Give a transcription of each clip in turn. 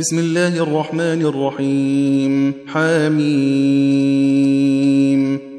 بسم الله الرحمن الرحيم. حميم.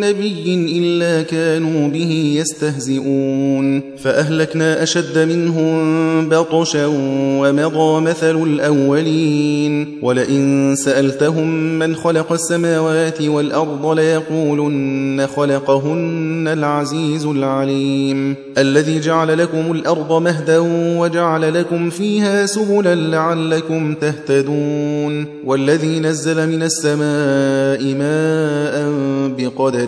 نبي إلا كانوا به يستهزئون. فأهلكنا أشد منهم بطشا ومضى مثل الأولين. ولئن سألتهم من خلق السماوات والأرض ليقولن خلقهن العزيز العليم. الذي جعل لكم الأرض مهدا وجعل لكم فيها سبلا لعلكم تهتدون. والذي نزل من السماء ماء بقدر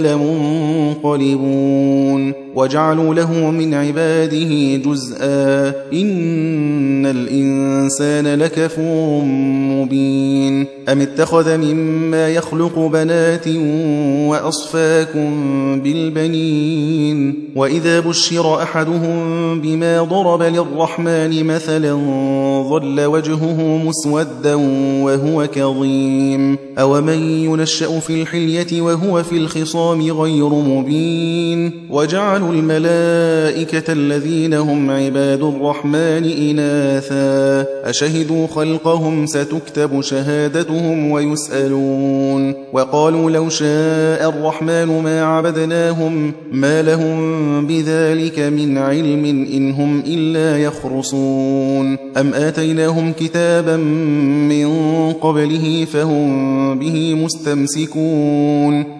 لمنقلبون وجعلوا له من عباده جزءا إن الإنسان لكفور مبين أم اتخذ مما يخلق بنات وأصفاكم بالبنين وإذا بشر أحدهم بما ضرب للرحمن مثلا ظل وجهه مسودا وهو كظيم أومن ينشأ في الحلية وهو في الخصام غير مبين وجعل جعلوا الملائكة الذين هم عباد الرحمن إناثا. أشهدوا خلقهم ستكتب شهادتهم ويسألون. وقالوا لو شاء الرحمن ما عبدناهم ما لهم بذلك من علم إن هم إلا يخرصون. أم آتيناهم كتابا من قبله فهم به مستمسكون.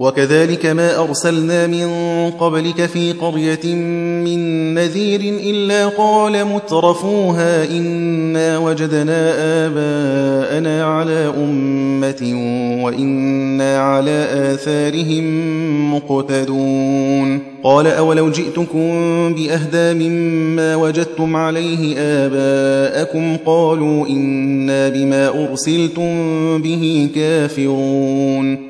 وكذلك ما أرسلنا من قبلك في قرية من نذير إلا قال مترفوها إنا وجدنا آباءنا على أمة وإنا على آثارهم مقتدون. قال أولو جئتكم بأهدى مما وجدتم عليه آباءكم قالوا إنا بما أرسلتم به كافرون.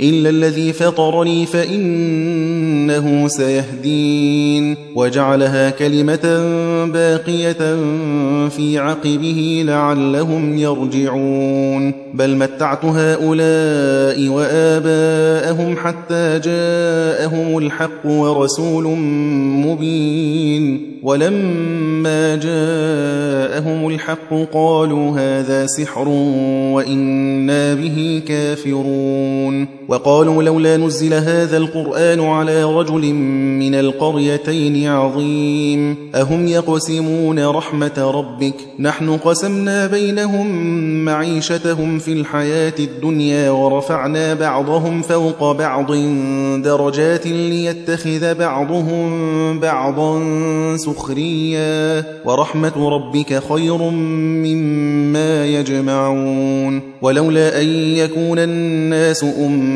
إلا الذي فطرني فإنه سيهدين. وجعلها كلمة باقية في عقبه لعلهم يرجعون. بل متعت هؤلاء وآباءهم حتى جاءهم الحق ورسول مبين. ولما جاءهم الحق قالوا هذا سحر وإنا به كافرون. وقالوا لولا نزل هذا القرآن على رجل من القريتين عظيم. أهم يقسمون رحمة ربك؟ نحن قسمنا بينهم معيشتهم في الحياة الدنيا ورفعنا بعضهم فوق بعض درجات ليتخذ بعضهم بعضا سخريا. ورحمة ربك خير مما يجمعون. ولولا أن يكون الناس أمة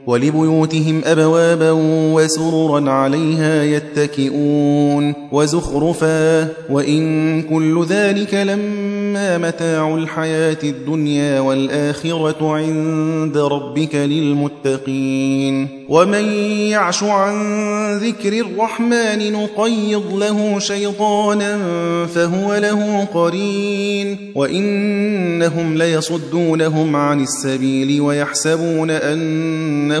ولبيوتهم أبوابا وسررا عليها يتكئون وزخرفا وإن كل ذلك لما متاع الحياة الدنيا والآخرة عند ربك للمتقين. ومن يعش عن ذكر الرحمن نقيض له شيطانا فهو له قرين. وإنهم ليصدونهم عن السبيل ويحسبون أنهم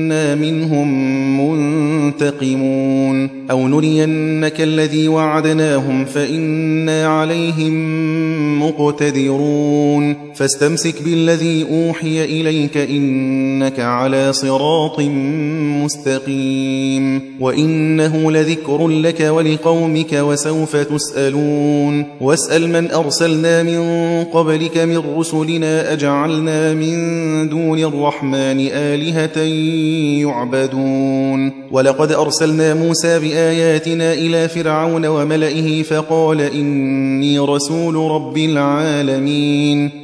فإنا منهم منتقمون. أو نرينك الذي وعدناهم فإنا عليهم مقتدرون. فاستمسك بالذي أوحي إليك إنك على صراط مستقيم وإنه لذكر لك ولقومك وسوف تسألون واسأل من أرسلنا من قبلك من رسلنا أجعلنا من دون الرحمن آلهة يعبدون ولقد أرسلنا موسى بآياتنا إلى فرعون وملئه فقال إني رسول رب العالمين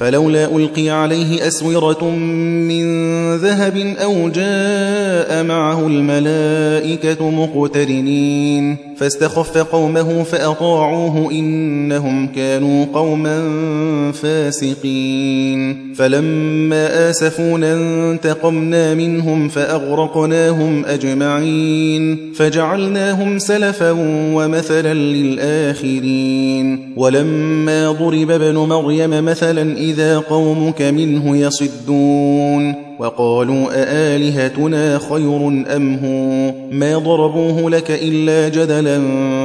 فلولا ألقي عليه أسورة من ذهب أو جاء معه الملائكة مقترنين فاستخف قومه فأطاعوه إنهم كانوا قوما فاسقين فلما آسفونا انتقمنا منهم فأغرقناهم أجمعين فجعلناهم سلفا ومثلا للآخرين ولما ضرب ابن مريم مثلا إذا قومك منه يصدون وقالوا أآلهتنا خير أم هو؟ ما ضربوه لك إلا جدلا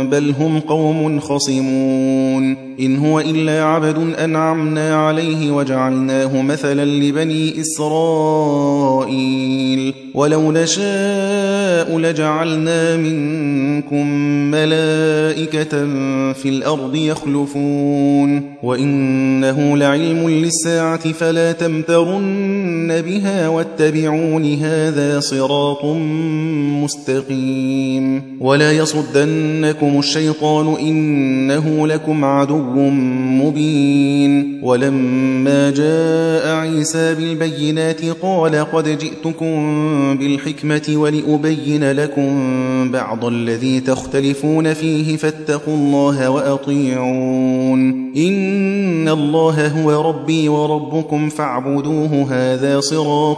بل هم قوم خصمون. إن هو إلا عبد أنعمنا عليه وجعلناه مثلا لبني إسرائيل. ولو نشاء لجعلنا منكم ملائكة في الأرض يخلفون. وإنه لعلم للساعة فلا تمترن بها واتبعون هذا صراط مستقيم ولا يصدنكم الشيطان إنه لكم عدو مبين ولما جاء عيسى بالبينات قال قد جئتكم بالحكمة ولأبين لكم بعض الذي تختلفون فيه فاتقوا الله وأطيعون إن الله هو ربي وربكم فاعبدوه هذا صراط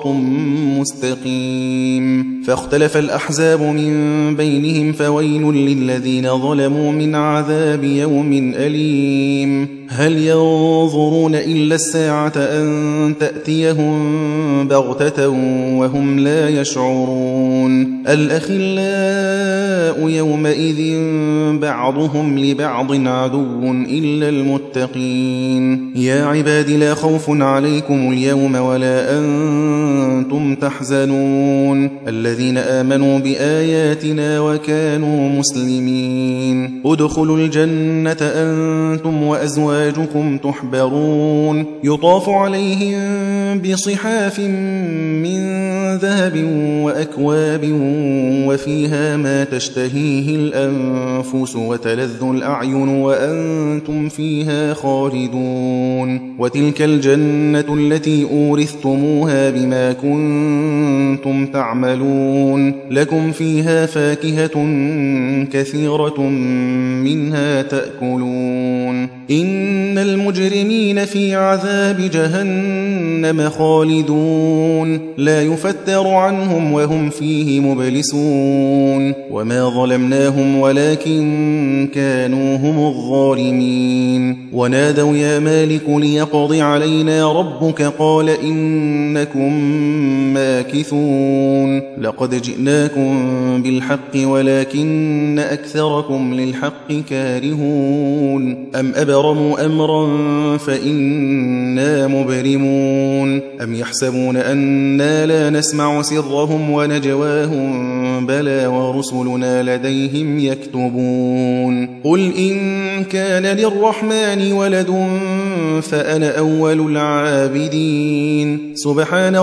مستقيم. فاختلف الأحزاب من بينهم فويل للذين ظلموا من عذاب يوم أليم. هل ينظرون إلا الساعة أن تأتيهم بغتة وهم لا يشعرون؟ الأخلاء يومئذ بعضهم لبعض عدو إلا المتقين. يا عباد لا خوف عليكم اليوم ولا أنتم وأنتم تحزنون. الذين آمنوا بآياتنا وكانوا مسلمين. ادخلوا الجنة أنتم وأزواجكم تحبرون. يطاف عليهم بصحاف من ذهب وأكواب وفيها ما تشتهيه الأنفس وتلذ الأعين وأنتم فيها خالدون. وتلك الجنة التي أورثتموها بما كنتم تعملون لكم فيها فاكهة كثيرة منها تأكلون إن المجرمين في عذاب جهنم خالدون لا يفتر عنهم وهم فيه مبلسون وما ظلمناهم ولكن كانوا هم الظالمين ونادوا يا مالك ليقض علينا ربك قال إنكم ماكثون. لقد جئناكم بالحق ولكن أكثركم للحق كارهون. أم أبرموا أمرا فإنا مبرمون. أم يحسبون أنا لا نسمع سرهم ونجواهم بلى ورسلنا لديهم يكتبون. قل إن كان للرحمن ولد فأنا أول العابدين. سبحان